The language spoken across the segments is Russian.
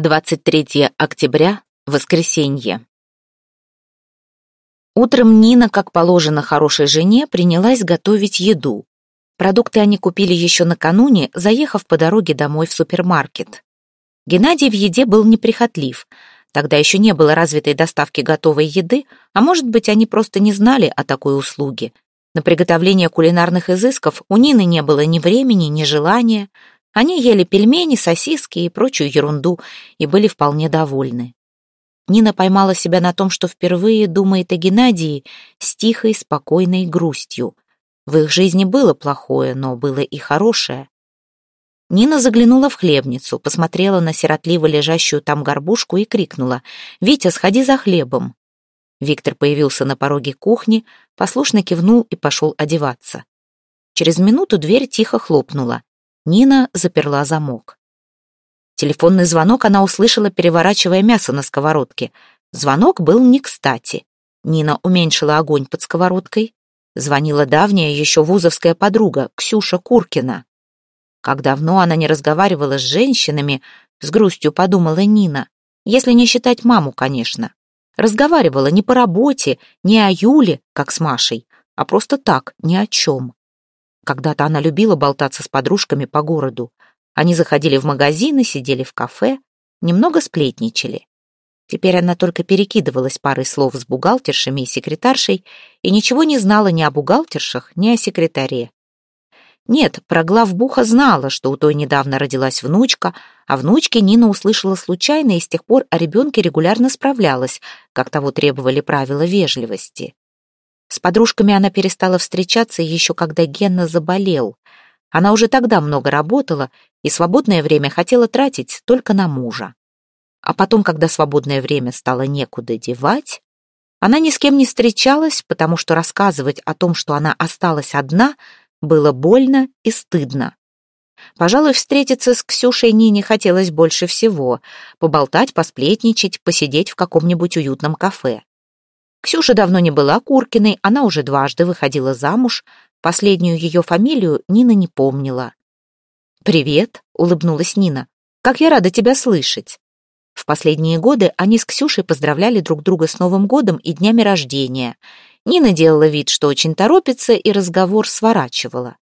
23 октября, воскресенье. Утром Нина, как положено хорошей жене, принялась готовить еду. Продукты они купили еще накануне, заехав по дороге домой в супермаркет. Геннадий в еде был неприхотлив. Тогда еще не было развитой доставки готовой еды, а может быть, они просто не знали о такой услуге. На приготовление кулинарных изысков у Нины не было ни времени, ни желания, они ели пельмени, сосиски и прочую ерунду и были вполне довольны. Нина поймала себя на том, что впервые думает о Геннадии с тихой, спокойной грустью. В их жизни было плохое, но было и хорошее. Нина заглянула в хлебницу, посмотрела на сиротливо лежащую там горбушку и крикнула «Витя, сходи за хлебом!». Виктор появился на пороге кухни, послушно кивнул и пошел одеваться. Через минуту дверь тихо хлопнула. Нина заперла замок. Телефонный звонок она услышала, переворачивая мясо на сковородке. Звонок был не кстати. Нина уменьшила огонь под сковородкой. Звонила давняя еще вузовская подруга, Ксюша Куркина. Как давно она не разговаривала с женщинами, с грустью подумала Нина. Если не считать маму, конечно. Разговаривала не по работе, не о Юле, как с Машей, а просто так, ни о чем. Когда-то она любила болтаться с подружками по городу. Они заходили в магазины, сидели в кафе, немного сплетничали. Теперь она только перекидывалась парой слов с бухгалтершами и секретаршей и ничего не знала ни о бухгалтершах, ни о секретаре. Нет, про главбуха знала, что у той недавно родилась внучка, а внучке Нина услышала случайно и с тех пор о ребенке регулярно справлялась, как того требовали правила вежливости. С подружками она перестала встречаться еще когда Генна заболел. Она уже тогда много работала и свободное время хотела тратить только на мужа. А потом, когда свободное время стало некуда девать, она ни с кем не встречалась, потому что рассказывать о том, что она осталась одна, было больно и стыдно. Пожалуй, встретиться с Ксюшей Нине хотелось больше всего, поболтать, посплетничать, посидеть в каком-нибудь уютном кафе. Ксюша давно не была Куркиной, она уже дважды выходила замуж, последнюю ее фамилию Нина не помнила. «Привет», — улыбнулась Нина, — «как я рада тебя слышать». В последние годы они с Ксюшей поздравляли друг друга с Новым годом и днями рождения. Нина делала вид, что очень торопится, и разговор сворачивала.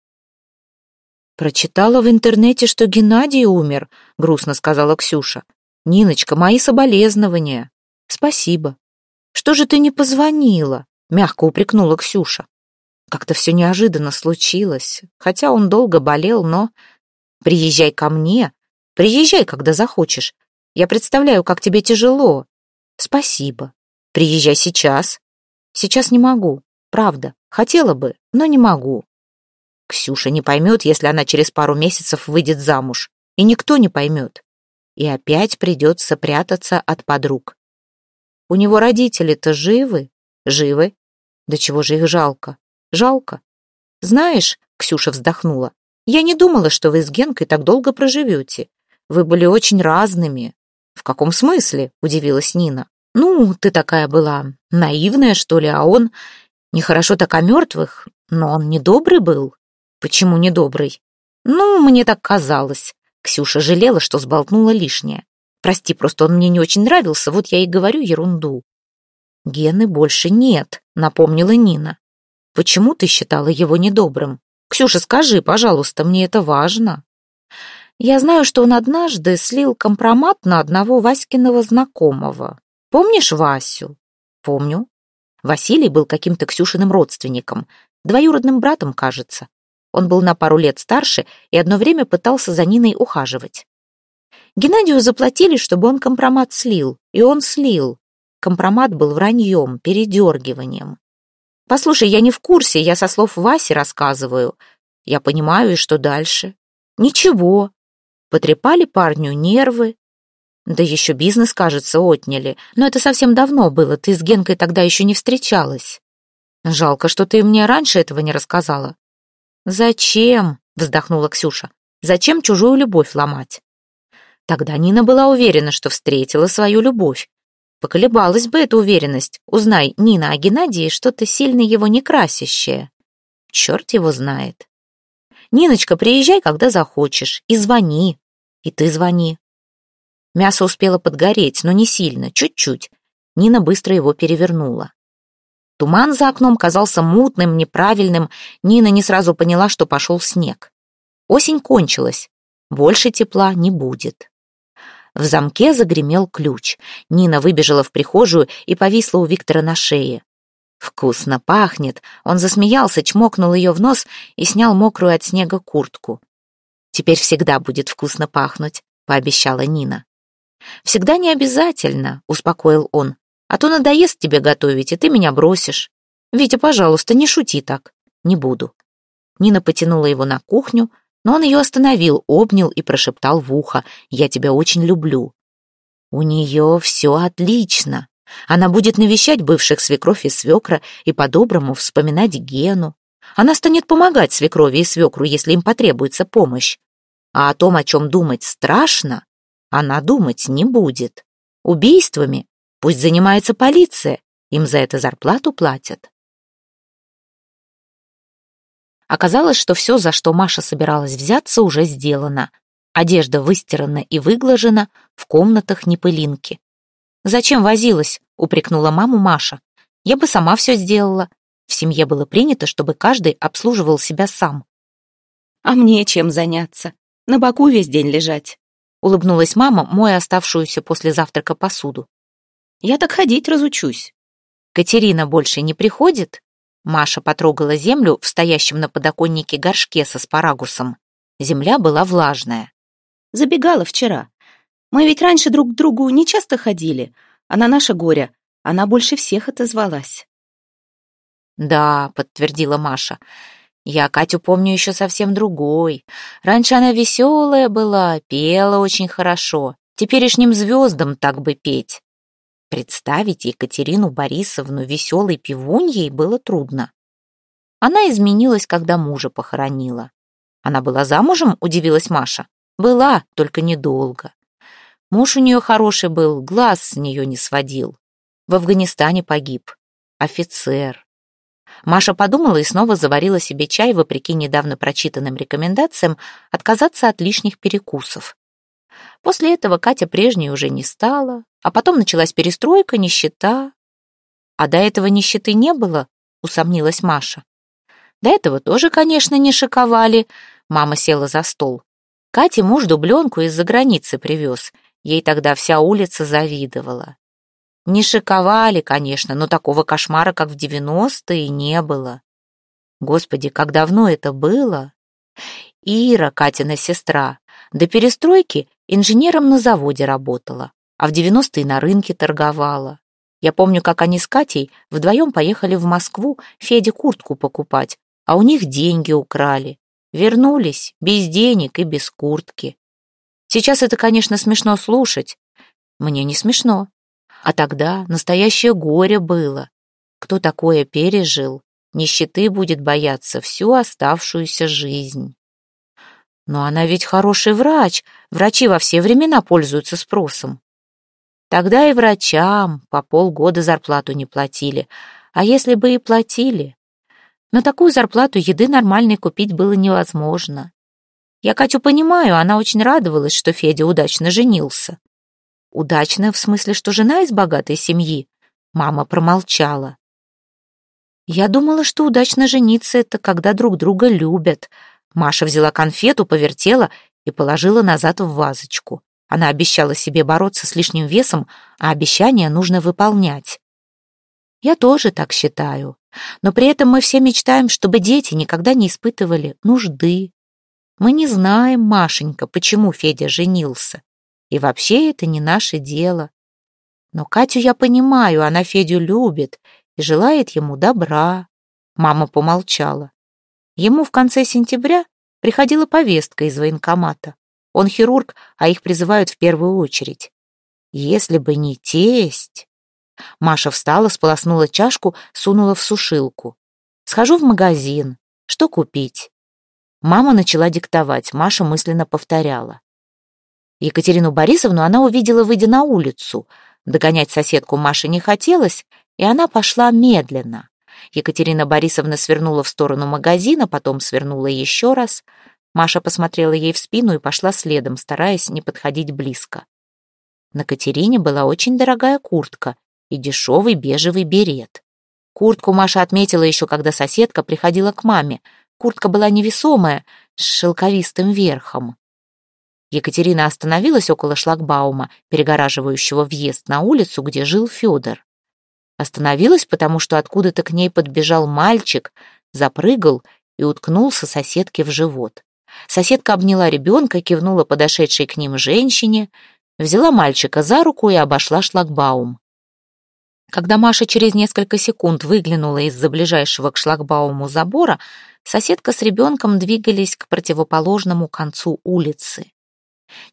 «Прочитала в интернете, что Геннадий умер», — грустно сказала Ксюша. «Ниночка, мои соболезнования». «Спасибо», «Что же ты не позвонила?» — мягко упрекнула Ксюша. Как-то все неожиданно случилось, хотя он долго болел, но... «Приезжай ко мне, приезжай, когда захочешь. Я представляю, как тебе тяжело. Спасибо. Приезжай сейчас. Сейчас не могу, правда. Хотела бы, но не могу. Ксюша не поймет, если она через пару месяцев выйдет замуж. И никто не поймет. И опять придется прятаться от подруг. У него родители-то живы? Живы. Да чего же их жалко? Жалко. Знаешь, Ксюша вздохнула, я не думала, что вы с Генкой так долго проживете. Вы были очень разными. В каком смысле? Удивилась Нина. Ну, ты такая была наивная, что ли, а он... Нехорошо так о мертвых, но он недобрый был. Почему недобрый? Ну, мне так казалось. Ксюша жалела, что сболтнула лишнее. Прости, просто он мне не очень нравился, вот я и говорю ерунду. Гены больше нет, напомнила Нина. Почему ты считала его недобрым? Ксюша, скажи, пожалуйста, мне это важно. Я знаю, что он однажды слил компромат на одного Васькиного знакомого. Помнишь Васю? Помню. Василий был каким-то Ксюшиным родственником, двоюродным братом, кажется. Он был на пару лет старше и одно время пытался за Ниной ухаживать. Геннадию заплатили, чтобы он компромат слил, и он слил. Компромат был враньем, передергиванием. Послушай, я не в курсе, я со слов Васи рассказываю. Я понимаю, и что дальше? Ничего. Потрепали парню нервы. Да еще бизнес, кажется, отняли. Но это совсем давно было, ты с Генкой тогда еще не встречалась. Жалко, что ты мне раньше этого не рассказала. Зачем? Вздохнула Ксюша. Зачем чужую любовь ломать? Тогда Нина была уверена, что встретила свою любовь. Поколебалась бы эта уверенность. Узнай, Нина о Геннадии что-то сильно его не красящее. Черт его знает. Ниночка, приезжай, когда захочешь, и звони. И ты звони. Мясо успело подгореть, но не сильно, чуть-чуть. Нина быстро его перевернула. Туман за окном казался мутным, неправильным. Нина не сразу поняла, что пошел снег. Осень кончилась. Больше тепла не будет. В замке загремел ключ. Нина выбежала в прихожую и повисла у Виктора на шее. «Вкусно пахнет!» Он засмеялся, чмокнул ее в нос и снял мокрую от снега куртку. «Теперь всегда будет вкусно пахнуть», — пообещала Нина. «Всегда не обязательно», — успокоил он. «А то надоест тебе готовить, и ты меня бросишь. Витя, пожалуйста, не шути так. Не буду». Нина потянула его на кухню, но он ее остановил, обнял и прошептал в ухо. «Я тебя очень люблю». «У нее все отлично. Она будет навещать бывших свекровь и свекра и по-доброму вспоминать Гену. Она станет помогать свекрови и свекру, если им потребуется помощь. А о том, о чем думать страшно, она думать не будет. Убийствами пусть занимается полиция, им за это зарплату платят. Оказалось, что все, за что Маша собиралась взяться, уже сделано. Одежда выстирана и выглажена, в комнатах не пылинки. «Зачем возилась?» — упрекнула маму Маша. «Я бы сама все сделала». В семье было принято, чтобы каждый обслуживал себя сам. «А мне чем заняться? На боку весь день лежать», — улыбнулась мама, моя оставшуюся после завтрака посуду. «Я так ходить разучусь». «Катерина больше не приходит?» Маша потрогала землю в стоящем на подоконнике горшке со спарагусом. Земля была влажная. «Забегала вчера. Мы ведь раньше друг к другу не часто ходили, а на наше горе она больше всех отозвалась». «Да», — подтвердила Маша, — «я Катю помню еще совсем другой. Раньше она веселая была, пела очень хорошо. Теперешним звездам так бы петь». Представить Екатерину Борисовну веселой пивуньей было трудно. Она изменилась, когда мужа похоронила. Она была замужем, удивилась Маша. Была, только недолго. Муж у нее хороший был, глаз с нее не сводил. В Афганистане погиб. Офицер. Маша подумала и снова заварила себе чай, вопреки недавно прочитанным рекомендациям, отказаться от лишних перекусов. После этого Катя прежней уже не стала, а потом началась перестройка, нищета. А до этого нищеты не было, усомнилась Маша. До этого тоже, конечно, не шиковали. Мама села за стол. Кате муж дубленку из-за границы привез — Ей тогда вся улица завидовала. Не шиковали, конечно, но такого кошмара, как в девяностые, не было. Господи, как давно это было? Ира, Катина сестра, до перестройки инженером на заводе работала, а в девяностые на рынке торговала. Я помню, как они с Катей вдвоем поехали в Москву Феде куртку покупать, а у них деньги украли. Вернулись без денег и без куртки. Сейчас это, конечно, смешно слушать. Мне не смешно. А тогда настоящее горе было. Кто такое пережил, нищеты будет бояться всю оставшуюся жизнь. Но она ведь хороший врач. Врачи во все времена пользуются спросом. Тогда и врачам по полгода зарплату не платили. А если бы и платили? На такую зарплату еды нормальной купить было невозможно. Я Катю понимаю, она очень радовалась, что Федя удачно женился. Удачно в смысле, что жена из богатой семьи? Мама промолчала. Я думала, что удачно жениться — это когда друг друга любят. Маша взяла конфету, повертела и положила назад в вазочку. Она обещала себе бороться с лишним весом, а обещания нужно выполнять. Я тоже так считаю. Но при этом мы все мечтаем, чтобы дети никогда не испытывали нужды, мы не знаем, Машенька, почему Федя женился. И вообще это не наше дело. Но Катю я понимаю, она Федю любит и желает ему добра. Мама помолчала. Ему в конце сентября приходила повестка из военкомата. Он хирург, а их призывают в первую очередь. Если бы не тесть... Маша встала, сполоснула чашку, сунула в сушилку. Схожу в магазин. Что купить? Мама начала диктовать, Маша мысленно повторяла. Екатерину Борисовну она увидела, выйдя на улицу. Догонять соседку Маше не хотелось, и она пошла медленно. Екатерина Борисовна свернула в сторону магазина, потом свернула еще раз. Маша посмотрела ей в спину и пошла следом, стараясь не подходить близко. На Катерине была очень дорогая куртка и дешевый бежевый берет. Куртку Маша отметила еще, когда соседка приходила к маме. Куртка была невесомая, с шелковистым верхом. Екатерина остановилась около шлагбаума, перегораживающего въезд на улицу, где жил Федор. Остановилась, потому что откуда-то к ней подбежал мальчик, запрыгал и уткнулся соседке в живот. Соседка обняла ребенка, кивнула подошедшей к ним женщине, взяла мальчика за руку и обошла шлагбаум. Когда Маша через несколько секунд выглянула из-за ближайшего к шлагбауму забора, соседка с ребенком двигались к противоположному концу улицы.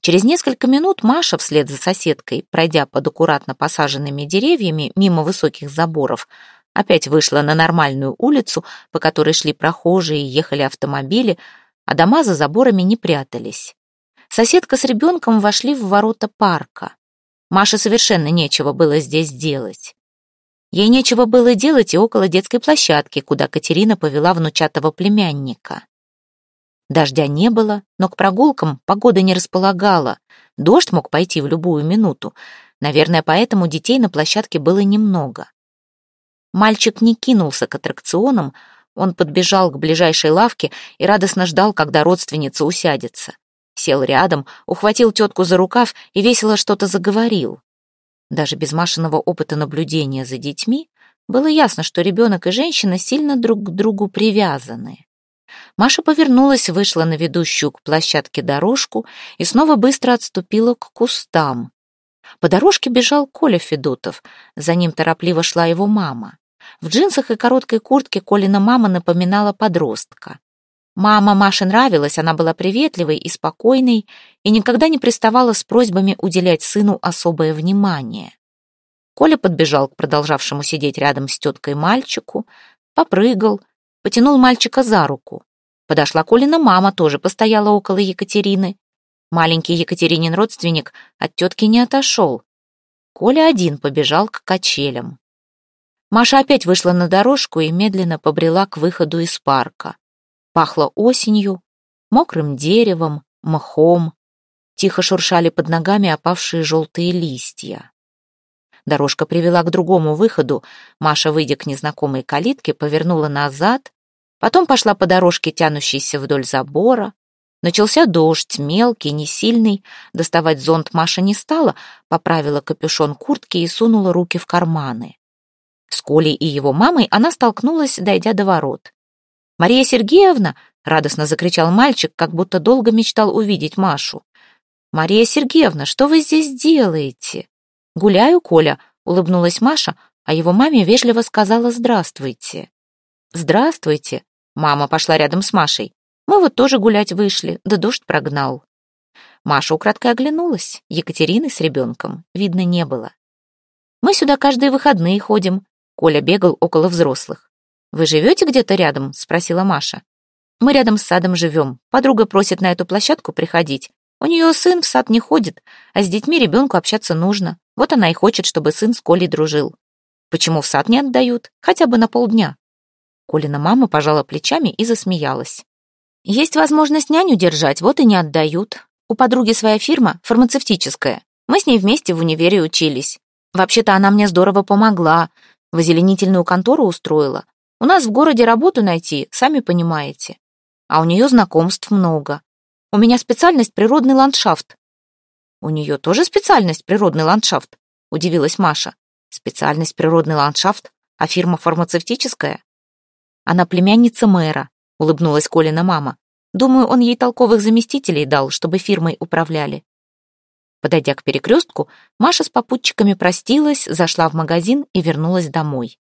Через несколько минут Маша вслед за соседкой, пройдя под аккуратно посаженными деревьями мимо высоких заборов, опять вышла на нормальную улицу, по которой шли прохожие и ехали автомобили, а дома за заборами не прятались. Соседка с ребенком вошли в ворота парка. Маше совершенно нечего было здесь делать. Ей нечего было делать и около детской площадки, куда Катерина повела внучатого племянника. Дождя не было, но к прогулкам погода не располагала. Дождь мог пойти в любую минуту. Наверное, поэтому детей на площадке было немного. Мальчик не кинулся к аттракционам, он подбежал к ближайшей лавке и радостно ждал, когда родственница усядется. Сел рядом, ухватил тетку за рукав и весело что-то заговорил. Даже без Машиного опыта наблюдения за детьми было ясно, что ребенок и женщина сильно друг к другу привязаны. Маша повернулась, вышла на ведущую к площадке дорожку и снова быстро отступила к кустам. По дорожке бежал Коля Федотов, за ним торопливо шла его мама. В джинсах и короткой куртке Колина мама напоминала подростка. Мама Маше нравилась, она была приветливой и спокойной и никогда не приставала с просьбами уделять сыну особое внимание. Коля подбежал к продолжавшему сидеть рядом с теткой мальчику, попрыгал, потянул мальчика за руку. Подошла Колина мама, тоже постояла около Екатерины. Маленький Екатеринин родственник от тетки не отошел. Коля один побежал к качелям. Маша опять вышла на дорожку и медленно побрела к выходу из парка. Пахло осенью, мокрым деревом, мхом. Тихо шуршали под ногами опавшие желтые листья. Дорожка привела к другому выходу. Маша, выйдя к незнакомой калитке, повернула назад, потом пошла по дорожке, тянущейся вдоль забора. Начался дождь, мелкий, не сильный. Доставать зонт Маша не стала, поправила капюшон куртки и сунула руки в карманы. С Колей и его мамой она столкнулась, дойдя до ворот. «Мария Сергеевна!» — радостно закричал мальчик, как будто долго мечтал увидеть Машу. «Мария Сергеевна, что вы здесь делаете?» «Гуляю, Коля», — улыбнулась Маша, а его маме вежливо сказала «здравствуйте». «Здравствуйте», — мама пошла рядом с Машей. «Мы вот тоже гулять вышли, да дождь прогнал». Маша украдкой оглянулась. Екатерины с ребенком, видно, не было. «Мы сюда каждые выходные ходим», — Коля бегал около взрослых. «Вы живете где-то рядом?» — спросила Маша. «Мы рядом с садом живем. Подруга просит на эту площадку приходить. У нее сын в сад не ходит, а с детьми ребенку общаться нужно. Вот она и хочет, чтобы сын с Колей дружил. Почему в сад не отдают? Хотя бы на полдня. Колина мама пожала плечами и засмеялась. Есть возможность няню держать, вот и не отдают. У подруги своя фирма, фармацевтическая. Мы с ней вместе в универе учились. Вообще-то она мне здорово помогла. В озеленительную контору устроила. У нас в городе работу найти, сами понимаете. А у нее знакомств много. У меня специальность природный ландшафт. «У нее тоже специальность природный ландшафт?» — удивилась Маша. «Специальность природный ландшафт, а фирма фармацевтическая?» «Она племянница мэра», — улыбнулась Колина мама. «Думаю, он ей толковых заместителей дал, чтобы фирмой управляли». Подойдя к перекрестку, Маша с попутчиками простилась, зашла в магазин и вернулась домой.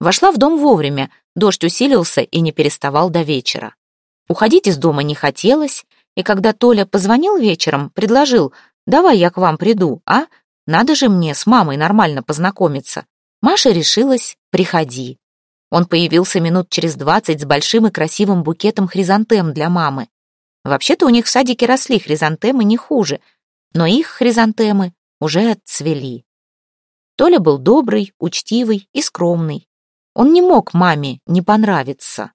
Вошла в дом вовремя, дождь усилился и не переставал до вечера. Уходить из дома не хотелось, и когда Толя позвонил вечером, предложил Давай я к вам приду, а? Надо же мне с мамой нормально познакомиться. Маша решилась, приходи. Он появился минут через двадцать с большим и красивым букетом хризантем для мамы. Вообще-то у них в садике росли хризантемы не хуже, но их хризантемы уже отцвели. Толя был добрый, учтивый и скромный. Он не мог маме не понравиться.